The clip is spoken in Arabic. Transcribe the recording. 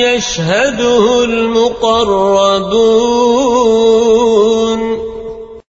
يشهده المقربون